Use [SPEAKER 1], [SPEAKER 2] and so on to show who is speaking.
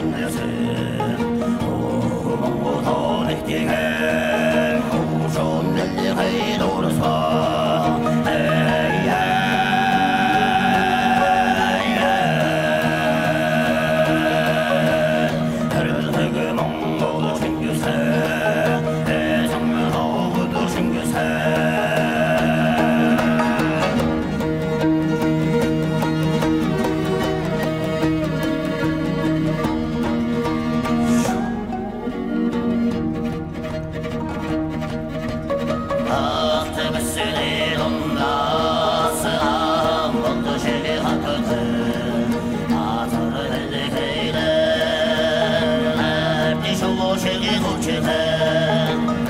[SPEAKER 1] んなよ może nie uciekłem.